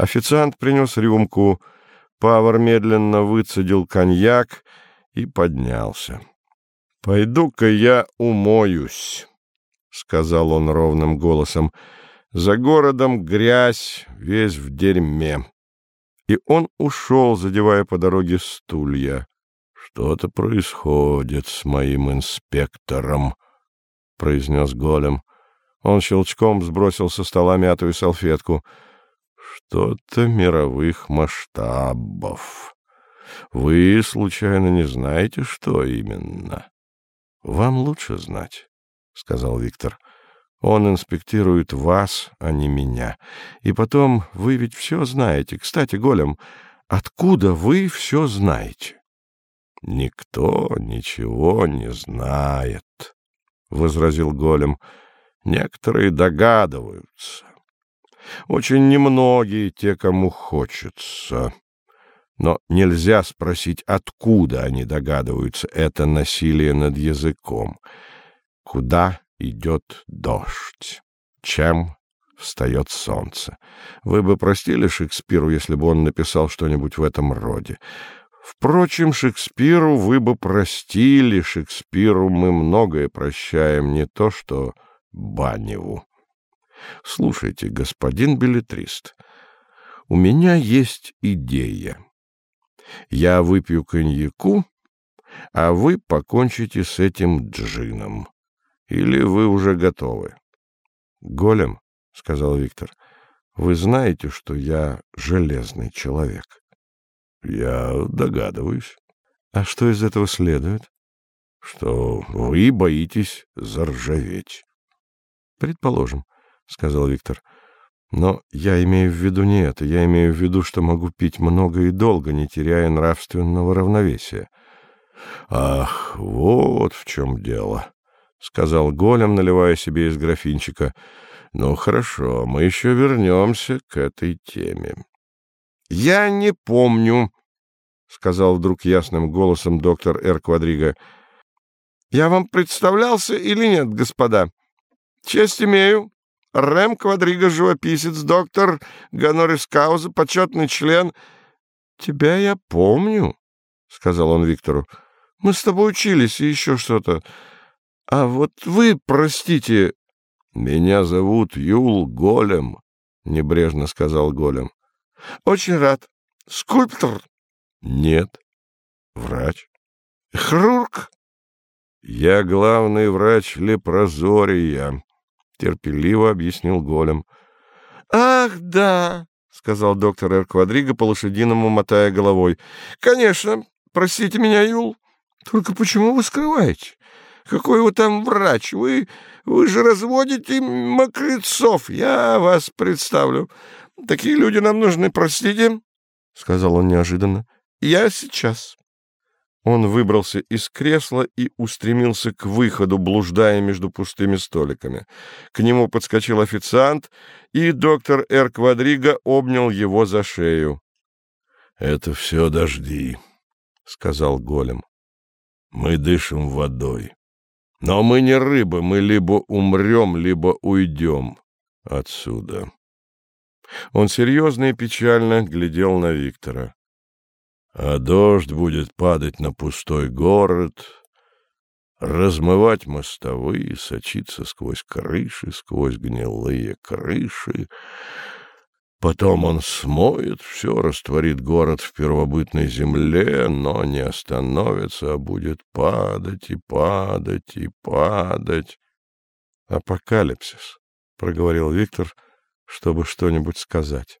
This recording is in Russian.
Официант принес рюмку, Павар медленно выцедил коньяк и поднялся. — Пойду-ка я умоюсь, — сказал он ровным голосом. — За городом грязь, весь в дерьме. И он ушел, задевая по дороге стулья. — Что-то происходит с моим инспектором, — произнес голем. Он щелчком сбросил со стола мятую салфетку. Что-то мировых масштабов. Вы, случайно, не знаете, что именно? Вам лучше знать, — сказал Виктор. Он инспектирует вас, а не меня. И потом, вы ведь все знаете. Кстати, Голем, откуда вы все знаете? — Никто ничего не знает, — возразил Голем. Некоторые догадываются. Очень немногие те, кому хочется. Но нельзя спросить, откуда они догадываются. Это насилие над языком. Куда идет дождь? Чем встает солнце? Вы бы простили Шекспиру, если бы он написал что-нибудь в этом роде. Впрочем, Шекспиру вы бы простили, Шекспиру мы многое прощаем, не то что Баневу. Слушайте, господин билетрист, у меня есть идея. Я выпью коньяку, а вы покончите с этим джином. Или вы уже готовы? — Голем, — сказал Виктор, — вы знаете, что я железный человек? — Я догадываюсь. — А что из этого следует? — Что вы боитесь заржаветь. Предположим, — сказал Виктор. Но я имею в виду не это. Я имею в виду, что могу пить много и долго, не теряя нравственного равновесия. — Ах, вот в чем дело, — сказал Голем, наливая себе из графинчика. — Ну, хорошо, мы еще вернемся к этой теме. — Я не помню, — сказал вдруг ясным голосом доктор Р. Квадриго. — Я вам представлялся или нет, господа? — Честь имею. Рэм Квадриго, живописец, доктор Гонорис Кауза, почетный член. — Тебя я помню, — сказал он Виктору. — Мы с тобой учились и еще что-то. А вот вы, простите... — Меня зовут Юл Голем, — небрежно сказал Голем. — Очень рад. Скульптор? — Нет. — Врач. — Хрург? — Я главный врач Лепрозория, терпеливо объяснил голем. Ах, да, сказал доктор Эр Квадриго по-лошадиному, мотая головой. Конечно, простите меня, Юл. Только почему вы скрываете? Какой вы там врач? Вы, вы же разводите мокрецов. Я вас представлю. Такие люди нам нужны, простите, — сказал он неожиданно. — Я сейчас. Он выбрался из кресла и устремился к выходу, блуждая между пустыми столиками. К нему подскочил официант, и доктор Эр Квадриго обнял его за шею. — Это все дожди, — сказал голем. — Мы дышим водой. Но мы не рыбы, мы либо умрем, либо уйдем отсюда. Он серьезно и печально глядел на Виктора а дождь будет падать на пустой город, размывать мостовые, сочиться сквозь крыши, сквозь гнилые крыши. Потом он смоет все, растворит город в первобытной земле, но не остановится, а будет падать и падать и падать. — Апокалипсис, — проговорил Виктор, чтобы что-нибудь сказать.